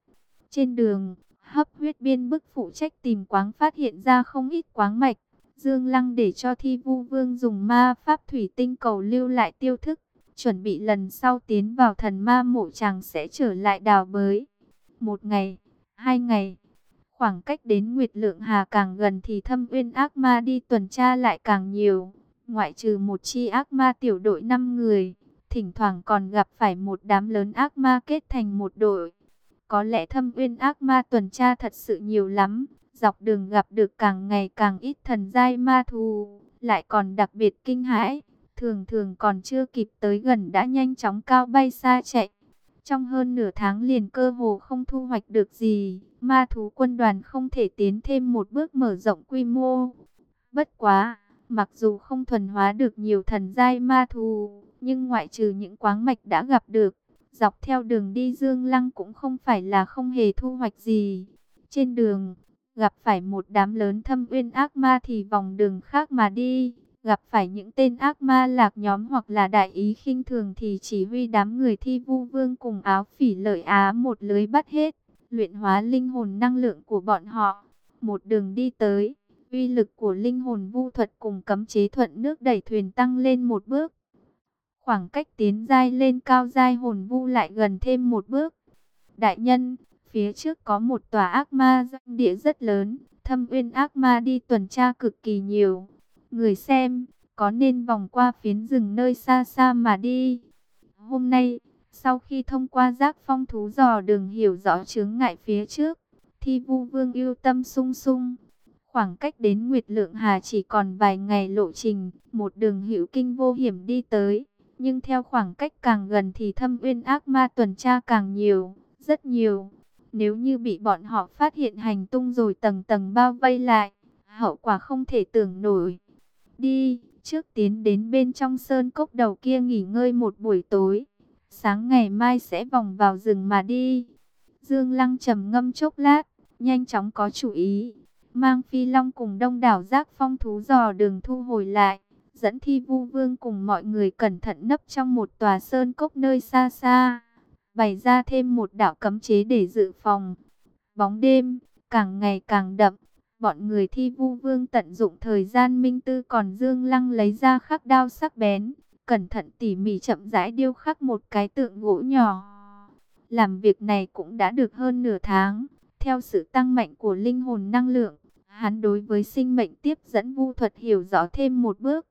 Trên đường, hấp huyết biên bức phụ trách tìm quáng phát hiện ra không ít quáng mạch, Dương Lăng để cho Thi Vu Vương dùng ma pháp thủy tinh cầu lưu lại tiêu thức, chuẩn bị lần sau tiến vào thần ma mộ chàng sẽ trở lại đào bới. Một ngày, hai ngày, khoảng cách đến Nguyệt Lượng Hà càng gần thì thâm uyên ác ma đi tuần tra lại càng nhiều. Ngoại trừ một chi ác ma tiểu đội 5 người, thỉnh thoảng còn gặp phải một đám lớn ác ma kết thành một đội. Có lẽ thâm uyên ác ma tuần tra thật sự nhiều lắm, Dọc đường gặp được càng ngày càng ít thần giai ma thù lại còn đặc biệt kinh hãi, thường thường còn chưa kịp tới gần đã nhanh chóng cao bay xa chạy. Trong hơn nửa tháng liền cơ hồ không thu hoạch được gì, ma thú quân đoàn không thể tiến thêm một bước mở rộng quy mô. Bất quá, mặc dù không thuần hóa được nhiều thần giai ma thú, nhưng ngoại trừ những quáng mạch đã gặp được, dọc theo đường đi Dương Lăng cũng không phải là không hề thu hoạch gì. Trên đường, Gặp phải một đám lớn thâm uyên ác ma thì vòng đường khác mà đi. Gặp phải những tên ác ma lạc nhóm hoặc là đại ý khinh thường thì chỉ huy đám người thi vu vương cùng áo phỉ lợi á một lưới bắt hết. Luyện hóa linh hồn năng lượng của bọn họ. Một đường đi tới, uy lực của linh hồn vu thuật cùng cấm chế thuận nước đẩy thuyền tăng lên một bước. Khoảng cách tiến giai lên cao giai hồn vu lại gần thêm một bước. Đại nhân, Phía trước có một tòa ác ma doanh địa rất lớn, thâm uyên ác ma đi tuần tra cực kỳ nhiều. Người xem, có nên vòng qua phiến rừng nơi xa xa mà đi. Hôm nay, sau khi thông qua giác phong thú dò đường hiểu rõ chướng ngại phía trước, thi vu vương yêu tâm sung sung. Khoảng cách đến Nguyệt Lượng Hà chỉ còn vài ngày lộ trình, một đường hữu kinh vô hiểm đi tới. Nhưng theo khoảng cách càng gần thì thâm uyên ác ma tuần tra càng nhiều, rất nhiều. Nếu như bị bọn họ phát hiện hành tung rồi tầng tầng bao vây lại, hậu quả không thể tưởng nổi. Đi, trước tiến đến bên trong sơn cốc đầu kia nghỉ ngơi một buổi tối. Sáng ngày mai sẽ vòng vào rừng mà đi. Dương Lăng trầm ngâm chốc lát, nhanh chóng có chủ ý. Mang phi long cùng đông đảo giác phong thú dò đường thu hồi lại. Dẫn thi vu vương cùng mọi người cẩn thận nấp trong một tòa sơn cốc nơi xa xa bày ra thêm một đạo cấm chế để dự phòng. Bóng đêm, càng ngày càng đậm, bọn người thi vu vương tận dụng thời gian minh tư còn Dương Lăng lấy ra khắc đao sắc bén, cẩn thận tỉ mỉ chậm rãi điêu khắc một cái tượng gỗ nhỏ. Làm việc này cũng đã được hơn nửa tháng, theo sự tăng mạnh của linh hồn năng lượng, hắn đối với sinh mệnh tiếp dẫn vu thuật hiểu rõ thêm một bước.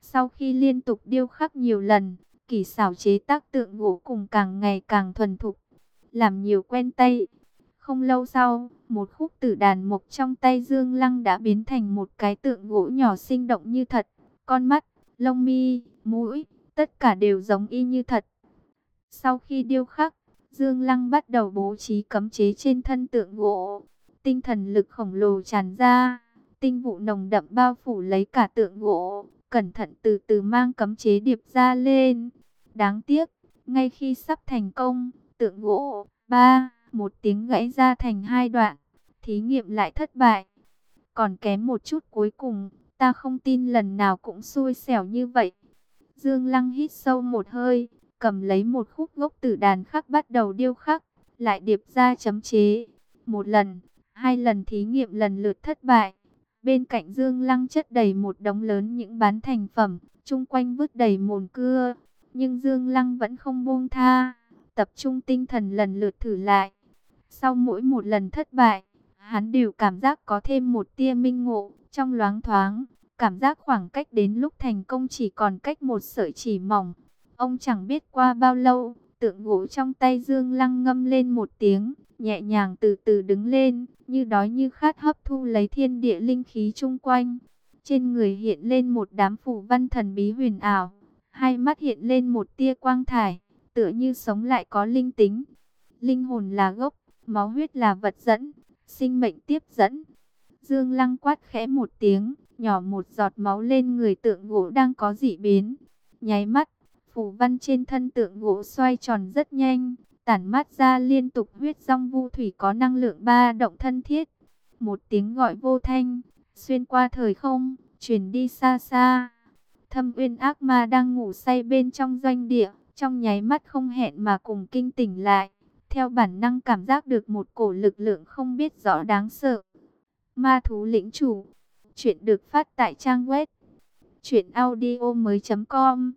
Sau khi liên tục điêu khắc nhiều lần, kỳ xảo chế tác tượng gỗ cùng càng ngày càng thuần thục, làm nhiều quen tay. Không lâu sau, một khúc tử đàn mộc trong tay Dương Lăng đã biến thành một cái tượng gỗ nhỏ sinh động như thật. Con mắt, lông mi, mũi, tất cả đều giống y như thật. Sau khi điêu khắc, Dương Lăng bắt đầu bố trí cấm chế trên thân tượng gỗ. Tinh thần lực khổng lồ tràn ra, tinh vụ nồng đậm bao phủ lấy cả tượng gỗ cẩn thận từ từ mang cấm chế điệp ra lên. Đáng tiếc, ngay khi sắp thành công, tượng gỗ, ba, một tiếng gãy ra thành hai đoạn, thí nghiệm lại thất bại. Còn kém một chút cuối cùng, ta không tin lần nào cũng xui xẻo như vậy. Dương Lăng hít sâu một hơi, cầm lấy một khúc gốc tử đàn khắc bắt đầu điêu khắc, lại điệp ra chấm chế. Một lần, hai lần thí nghiệm lần lượt thất bại. Bên cạnh Dương Lăng chất đầy một đống lớn những bán thành phẩm, chung quanh vứt đầy mồn cưa. Nhưng Dương Lăng vẫn không buông tha, tập trung tinh thần lần lượt thử lại. Sau mỗi một lần thất bại, hắn đều cảm giác có thêm một tia minh ngộ, trong loáng thoáng, cảm giác khoảng cách đến lúc thành công chỉ còn cách một sợi chỉ mỏng. Ông chẳng biết qua bao lâu, tượng gỗ trong tay Dương Lăng ngâm lên một tiếng, nhẹ nhàng từ từ đứng lên, như đói như khát hấp thu lấy thiên địa linh khí chung quanh. Trên người hiện lên một đám phủ văn thần bí huyền ảo, hai mắt hiện lên một tia quang thải, tựa như sống lại có linh tính. Linh hồn là gốc, máu huyết là vật dẫn, sinh mệnh tiếp dẫn. Dương Lăng quát khẽ một tiếng, nhỏ một giọt máu lên người tượng gỗ đang có dị biến. Nháy mắt, phủ văn trên thân tượng gỗ xoay tròn rất nhanh, tản mát ra liên tục huyết rong vu thủy có năng lượng ba động thân thiết. Một tiếng gọi vô thanh, xuyên qua thời không, truyền đi xa xa. Thâm uyên ác ma đang ngủ say bên trong doanh địa, trong nháy mắt không hẹn mà cùng kinh tỉnh lại. Theo bản năng cảm giác được một cổ lực lượng không biết rõ đáng sợ. Ma thú lĩnh chủ. Chuyện được phát tại trang web. Chuyện audio mới.com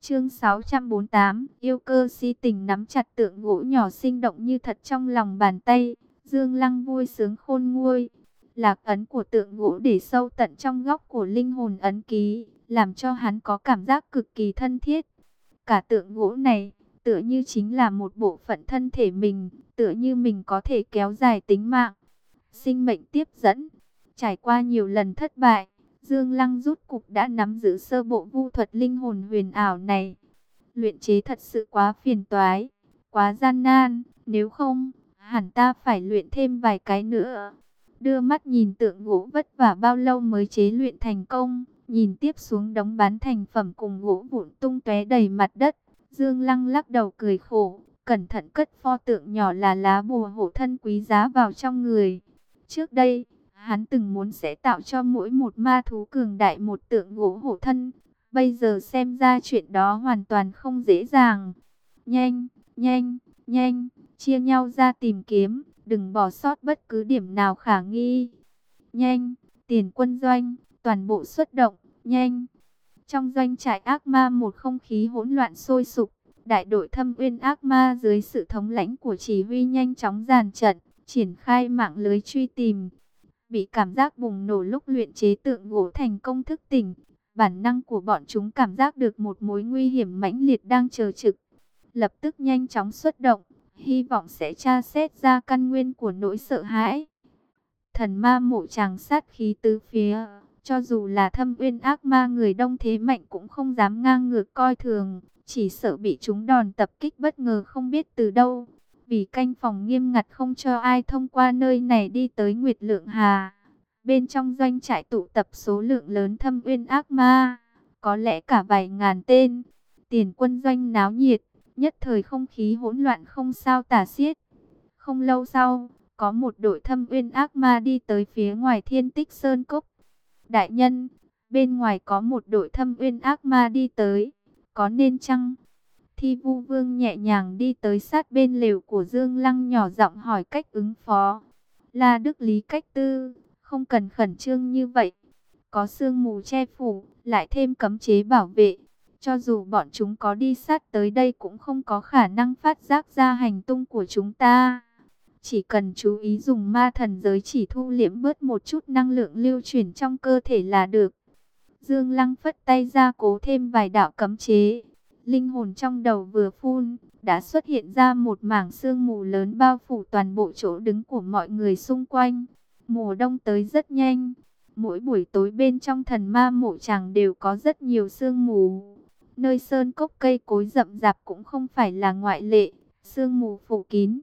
Chương 648, yêu cơ si tình nắm chặt tượng gỗ nhỏ sinh động như thật trong lòng bàn tay. Dương Lăng vui sướng khôn nguôi. Lạc ấn của tượng gỗ để sâu tận trong góc của linh hồn ấn ký, làm cho hắn có cảm giác cực kỳ thân thiết. Cả tượng gỗ này, tựa như chính là một bộ phận thân thể mình, tựa như mình có thể kéo dài tính mạng. Sinh mệnh tiếp dẫn, trải qua nhiều lần thất bại, Dương Lăng rút cục đã nắm giữ sơ bộ vu thuật linh hồn huyền ảo này. Luyện chế thật sự quá phiền toái, quá gian nan, nếu không, hẳn ta phải luyện thêm vài cái nữa. Đưa mắt nhìn tượng gỗ vất vả bao lâu mới chế luyện thành công, nhìn tiếp xuống đống bán thành phẩm cùng gỗ vụn tung tóe đầy mặt đất. Dương Lăng lắc đầu cười khổ, cẩn thận cất pho tượng nhỏ là lá bùa hộ thân quý giá vào trong người. Trước đây, hắn từng muốn sẽ tạo cho mỗi một ma thú cường đại một tượng gỗ hộ thân. Bây giờ xem ra chuyện đó hoàn toàn không dễ dàng. Nhanh, nhanh, nhanh, chia nhau ra tìm kiếm, đừng bỏ sót bất cứ điểm nào khả nghi. Nhanh, tiền quân doanh, toàn bộ xuất động, nhanh. Trong doanh trại ác ma một không khí hỗn loạn sôi sục, đại đội thâm uyên ác ma dưới sự thống lãnh của chỉ huy nhanh chóng dàn trận, triển khai mạng lưới truy tìm. Bị cảm giác bùng nổ lúc luyện chế tượng gỗ thành công thức tỉnh, bản năng của bọn chúng cảm giác được một mối nguy hiểm mãnh liệt đang chờ trực. Lập tức nhanh chóng xuất động, hy vọng sẽ tra xét ra căn nguyên của nỗi sợ hãi. Thần ma mộ tràng sát khí tứ phía, cho dù là thâm uyên ác ma người đông thế mạnh cũng không dám ngang ngược coi thường, chỉ sợ bị chúng đòn tập kích bất ngờ không biết từ đâu. Vì canh phòng nghiêm ngặt không cho ai thông qua nơi này đi tới Nguyệt Lượng Hà. Bên trong doanh trại tụ tập số lượng lớn thâm uyên ác ma, có lẽ cả vài ngàn tên. Tiền quân doanh náo nhiệt, nhất thời không khí hỗn loạn không sao tả xiết. Không lâu sau, có một đội thâm uyên ác ma đi tới phía ngoài thiên tích sơn cốc. Đại nhân, bên ngoài có một đội thâm uyên ác ma đi tới, có nên chăng? Thi vu vương nhẹ nhàng đi tới sát bên lều của Dương Lăng nhỏ giọng hỏi cách ứng phó. Là Đức Lý cách tư, không cần khẩn trương như vậy. Có sương mù che phủ, lại thêm cấm chế bảo vệ. Cho dù bọn chúng có đi sát tới đây cũng không có khả năng phát giác ra hành tung của chúng ta. Chỉ cần chú ý dùng ma thần giới chỉ thu liễm bớt một chút năng lượng lưu chuyển trong cơ thể là được. Dương Lăng phất tay ra cố thêm vài đạo cấm chế. Linh hồn trong đầu vừa phun, đã xuất hiện ra một mảng sương mù lớn bao phủ toàn bộ chỗ đứng của mọi người xung quanh. Mùa đông tới rất nhanh. Mỗi buổi tối bên trong thần ma mộ chàng đều có rất nhiều sương mù. Nơi sơn cốc cây cối rậm rạp cũng không phải là ngoại lệ. Sương mù phủ kín.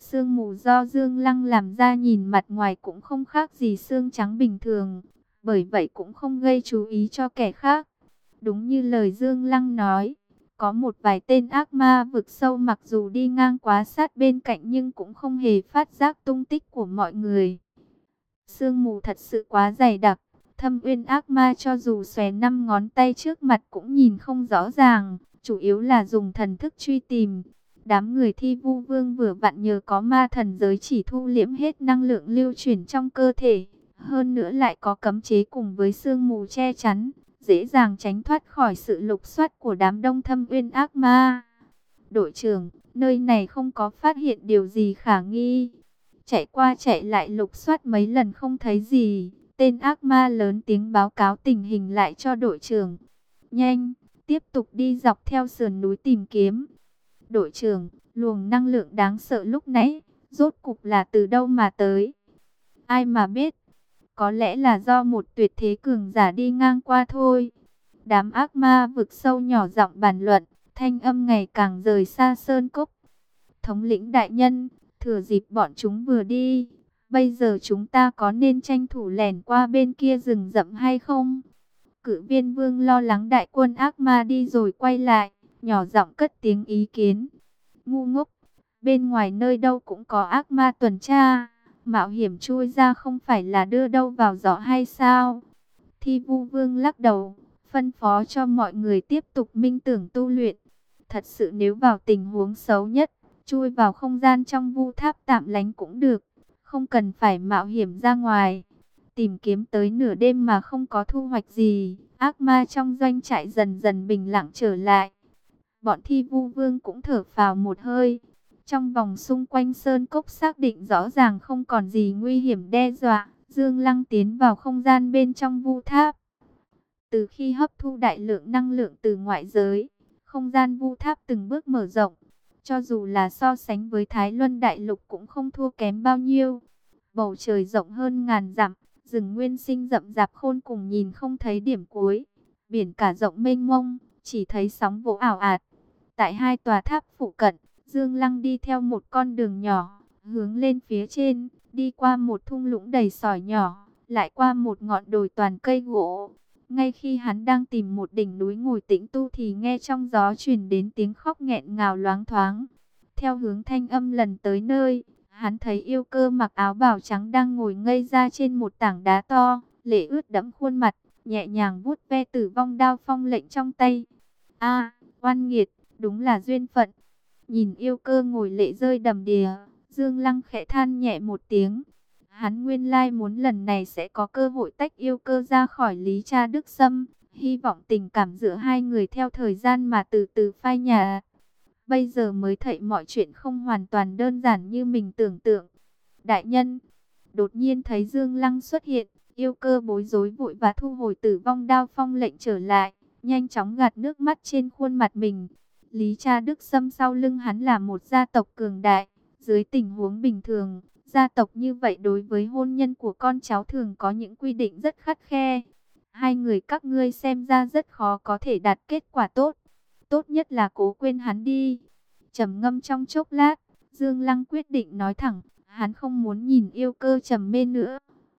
Sương mù do Dương Lăng làm ra nhìn mặt ngoài cũng không khác gì sương trắng bình thường. Bởi vậy cũng không gây chú ý cho kẻ khác. Đúng như lời Dương Lăng nói. Có một vài tên ác ma vực sâu mặc dù đi ngang quá sát bên cạnh nhưng cũng không hề phát giác tung tích của mọi người. Sương mù thật sự quá dày đặc, thâm uyên ác ma cho dù xòe năm ngón tay trước mặt cũng nhìn không rõ ràng, chủ yếu là dùng thần thức truy tìm. Đám người thi vu vương vừa vặn nhờ có ma thần giới chỉ thu liễm hết năng lượng lưu chuyển trong cơ thể. Hơn nữa lại có cấm chế cùng với sương mù che chắn, dễ dàng tránh thoát khỏi sự lục soát của đám đông thâm uyên ác ma. Đội trưởng, nơi này không có phát hiện điều gì khả nghi. chạy qua chạy lại lục soát mấy lần không thấy gì. Tên ác ma lớn tiếng báo cáo tình hình lại cho đội trưởng. Nhanh, tiếp tục đi dọc theo sườn núi tìm kiếm. Đội trưởng, luồng năng lượng đáng sợ lúc nãy, rốt cục là từ đâu mà tới? Ai mà biết, có lẽ là do một tuyệt thế cường giả đi ngang qua thôi. Đám ác ma vực sâu nhỏ giọng bàn luận, thanh âm ngày càng rời xa sơn cốc. Thống lĩnh đại nhân, thừa dịp bọn chúng vừa đi, bây giờ chúng ta có nên tranh thủ lẻn qua bên kia rừng rậm hay không? Cử viên vương lo lắng đại quân ác ma đi rồi quay lại, nhỏ giọng cất tiếng ý kiến. Ngu ngốc, bên ngoài nơi đâu cũng có ác ma tuần tra, mạo hiểm chui ra không phải là đưa đâu vào giỏ hay sao? Thi vu vương lắc đầu, phân phó cho mọi người tiếp tục minh tưởng tu luyện. Thật sự nếu vào tình huống xấu nhất, chui vào không gian trong vu tháp tạm lánh cũng được, không cần phải mạo hiểm ra ngoài. Tìm kiếm tới nửa đêm mà không có thu hoạch gì, ác ma trong doanh trại dần dần bình lặng trở lại. Bọn thi vu vương cũng thở phào một hơi. Trong vòng xung quanh sơn cốc xác định rõ ràng không còn gì nguy hiểm đe dọa, Dương Lăng tiến vào không gian bên trong vu tháp. Từ khi hấp thu đại lượng năng lượng từ ngoại giới, không gian vu tháp từng bước mở rộng. Cho dù là so sánh với Thái Luân Đại Lục cũng không thua kém bao nhiêu. Bầu trời rộng hơn ngàn dặm, rừng nguyên sinh rậm rạp khôn cùng nhìn không thấy điểm cuối. Biển cả rộng mênh mông, chỉ thấy sóng vỗ ảo ạt. Tại hai tòa tháp phụ cận, Dương Lăng đi theo một con đường nhỏ, hướng lên phía trên, đi qua một thung lũng đầy sỏi nhỏ, lại qua một ngọn đồi toàn cây gỗ. Ngay khi hắn đang tìm một đỉnh núi ngồi tĩnh tu thì nghe trong gió truyền đến tiếng khóc nghẹn ngào loáng thoáng. Theo hướng thanh âm lần tới nơi, hắn thấy yêu cơ mặc áo bào trắng đang ngồi ngây ra trên một tảng đá to, lệ ướt đẫm khuôn mặt, nhẹ nhàng vuốt ve tử vong đao phong lệnh trong tay. A, oan nghiệt, đúng là duyên phận. Nhìn yêu cơ ngồi lệ rơi đầm đìa, Dương Lăng khẽ than nhẹ một tiếng. Hắn nguyên lai muốn lần này sẽ có cơ hội tách yêu cơ ra khỏi Lý Cha Đức Sâm. Hy vọng tình cảm giữa hai người theo thời gian mà từ từ phai nhạt. Bây giờ mới thấy mọi chuyện không hoàn toàn đơn giản như mình tưởng tượng. Đại nhân, đột nhiên thấy Dương Lăng xuất hiện, yêu cơ bối rối vội và thu hồi tử vong đao phong lệnh trở lại, nhanh chóng gạt nước mắt trên khuôn mặt mình. Lý Cha Đức Sâm sau lưng hắn là một gia tộc cường đại, dưới tình huống bình thường, gia tộc như vậy đối với hôn nhân của con cháu thường có những quy định rất khắt khe. Hai người các ngươi xem ra rất khó có thể đạt kết quả tốt. Tốt nhất là cố quên hắn đi. trầm ngâm trong chốc lát, Dương Lăng quyết định nói thẳng, hắn không muốn nhìn yêu cơ trầm mê nữa.